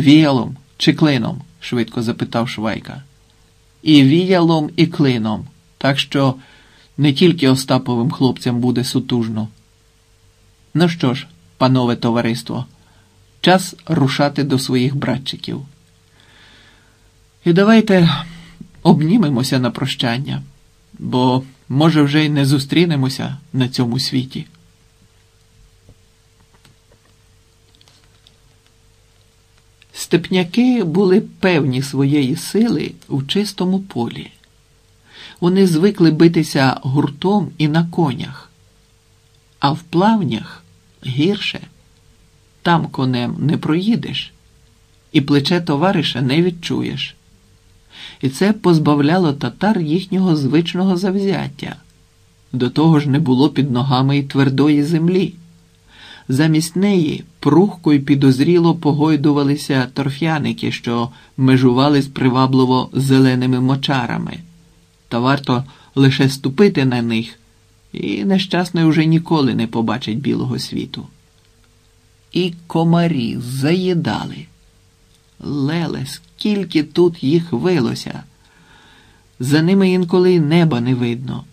Віялом чи клином? швидко запитав Швайка. І віялом, і клином, так що не тільки Остаповим хлопцям буде сутужно. Ну що ж, панове товариство, час рушати до своїх братчиків. І давайте обнімемося на прощання, бо, може, вже й не зустрінемося на цьому світі. Степняки були певні своєї сили в чистому полі. Вони звикли битися гуртом і на конях, а в плавнях гірше. Там конем не проїдеш, і плече товариша не відчуєш. І це позбавляло татар їхнього звичного завзяття. До того ж не було під ногами й твердої землі. Замість неї прухко й підозріло погойдувалися торф'яники, що межували з привабливо зеленими мочарами. Та варто лише ступити на них, і нещасний уже ніколи не побачить білого світу. І комарі заїдали. Леле, скільки тут їх вилося. За ними інколи неба не видно.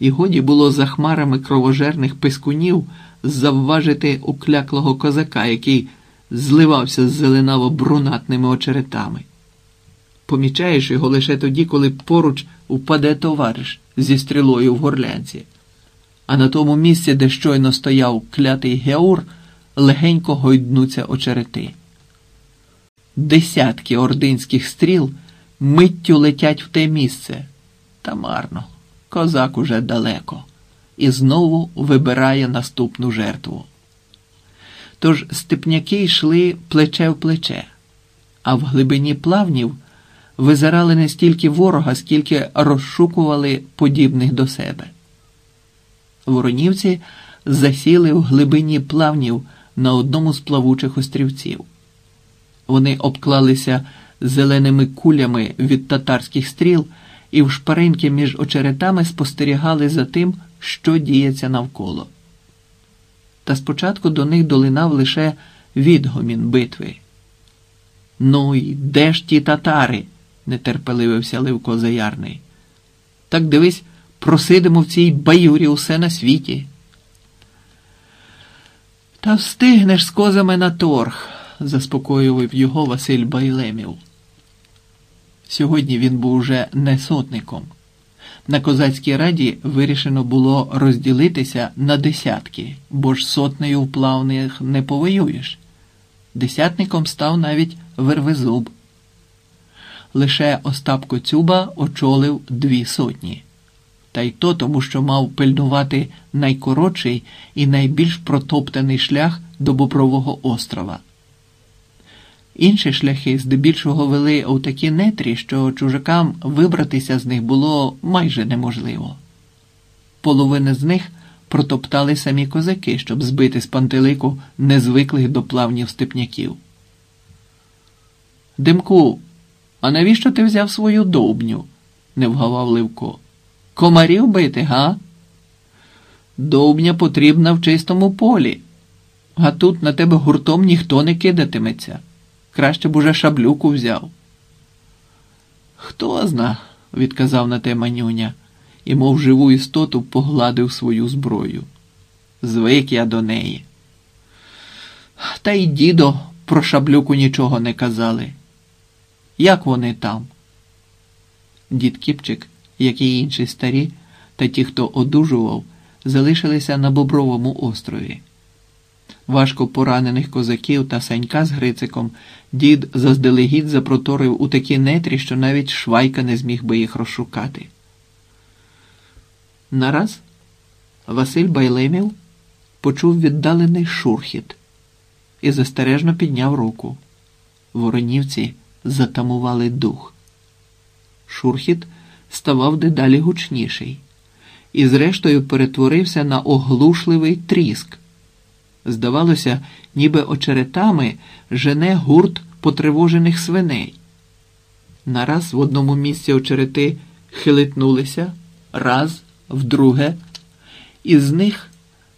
І годі було за хмарами кровожерних пискунів завважити укляклого козака, який зливався з зеленаво-брунатними очеретами. Помічаєш його лише тоді, коли поруч упаде товариш зі стрілою в горлянці, а на тому місці, де щойно стояв клятий Геур, легенько гойднуться очерети. Десятки ординських стріл миттю летять в те місце. Та марно, козак уже далеко, і знову вибирає наступну жертву. Тож степняки йшли плече в плече, а в глибині плавнів визирали не стільки ворога, скільки розшукували подібних до себе. Воронівці засіли в глибині плавнів на одному з плавучих острівців. Вони обклалися зеленими кулями від татарських стріл і в шпаринки між очеретами спостерігали за тим, що діється навколо. Та спочатку до них долинав лише відгомін битви. Ну й де ж ті татари? нетерпеливився Левко Заярний. Так дивись, просидимо в цій баюрі усе на світі. Та встигнеш з козами на торг, заспокоював його Василь Байлемів. Сьогодні він був уже не сотником. На козацькій раді вирішено було розділитися на десятки, бо ж сотнею в плавних не повоюєш. Десятником став навіть Вервезуб. Лише Остап Коцюба очолив дві сотні. Та й то тому, що мав пильнувати найкоротший і найбільш протоптаний шлях до Бобрового острова. Інші шляхи здебільшого вели у такі нетрі, що чужакам вибратися з них було майже неможливо. Половина з них протоптали самі козаки, щоб збити з пантелику незвиклих до плавнів степняків. Димку, а навіщо ти взяв свою довбню? не вгавав Левко. Комарів бити, га? Довбня потрібна в чистому полі, а тут на тебе гуртом ніхто не кидатиметься. Краще б уже шаблюку взяв. Хто зна, відказав на те манюня і, мов живу істоту, погладив свою зброю. Звик я до неї. Та й дідо про шаблюку нічого не казали. Як вони там? Дід Кіпчик, як і інші старі, та ті, хто одужував, залишилися на Бобровому острові. Важко поранених козаків та Санька з Грициком дід заздалегідь запроторив у такі нетрі, що навіть Швайка не зміг би їх розшукати. Нараз Василь Байлемів почув віддалений шурхіт і застережно підняв руку. Воронівці затамували дух. Шурхіт ставав дедалі гучніший і, зрештою, перетворився на оглушливий тріск. Здавалося, ніби очеретами жене гурт потривожених свиней. Нараз в одному місці очерети хилитнулися, раз, вдруге, і з них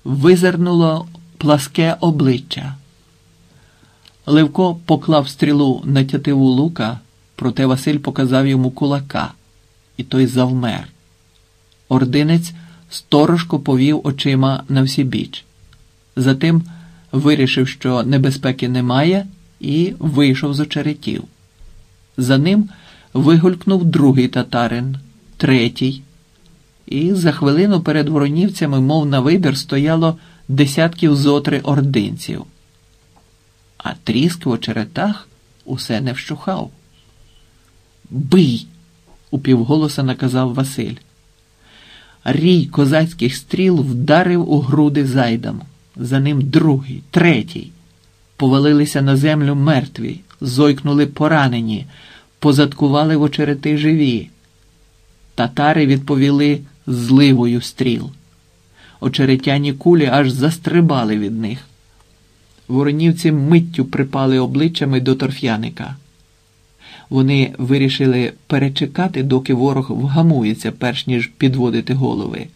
визирнуло пласке обличчя. Левко поклав стрілу на тятиву лука, проте Василь показав йому кулака, і той завмер. Ординець сторожко повів очима на всі біч. Затим вирішив, що небезпеки немає, і вийшов з очеретів. За ним вигулькнув другий татарин, третій, і за хвилину перед воронівцями, мов на вибір, стояло десятків зотри ординців. А тріск в очеретах усе не вщухав. Бий! упівголоса наказав Василь. Рій козацьких стріл вдарив у груди зайдам. За ним другий, третій. Повалилися на землю мертві, зойкнули поранені, позадкували в очерети живі. Татари відповіли зливою стріл. Очеретяні кулі аж застрибали від них. Воронівці миттю припали обличчями до торф'яника. Вони вирішили перечекати, доки ворог вгамується, перш ніж підводити голови.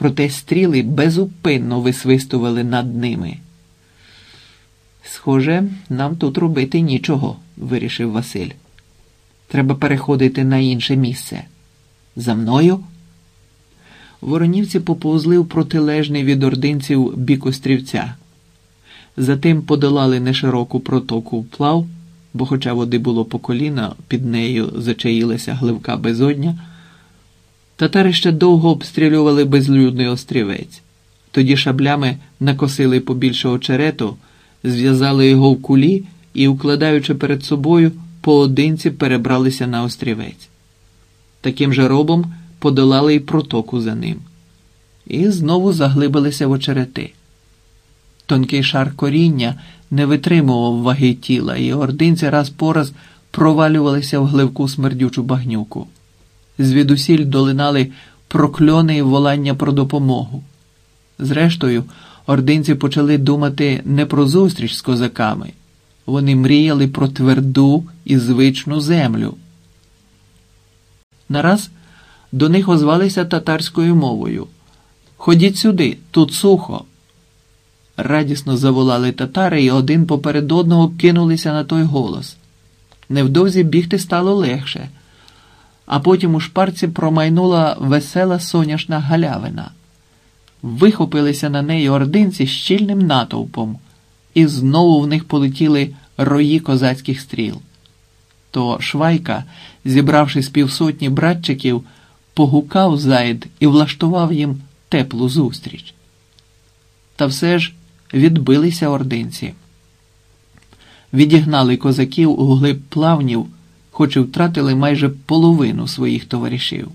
Проте стріли безупинно висвистували над ними. Схоже, нам тут робити нічого, вирішив Василь. Треба переходити на інше місце. За мною. Воронівці поповзли в протилежний від ординців бік острівця. Затим подолали нешироку протоку вплав, бо, хоча води було по коліна, під нею зачаїлася гливка безодня. Татари ще довго обстрілювали безлюдний острівець. Тоді шаблями накосили побільше очерету, зв'язали його в кулі і, укладаючи перед собою, поодинці перебралися на острівець. Таким же робом подолали й протоку за ним. І знову заглибилися в очерети. Тонкий шар коріння не витримував ваги тіла, і ординці раз по раз провалювалися в гливку смердючу багнюку. Звідусіль долинали прокльони і волання про допомогу. Зрештою, ординці почали думати не про зустріч з козаками. Вони мріяли про тверду і звичну землю. Нараз до них озвалися татарською мовою. Ходіть сюди, тут сухо. Радісно заволали татари і один поперед одного кинулися на той голос. Невдовзі бігти стало легше, а потім у шпарці промайнула весела соняшна галявина. Вихопилися на неї ординці щільним натовпом, і знову в них полетіли рої козацьких стріл. То Швайка, зібравши з півсотні братчиків, погукав зайд і влаштував їм теплу зустріч. Та все ж відбилися ординці. Відігнали козаків у глиб плавнів, хоч і втратили майже половину своїх товаришів.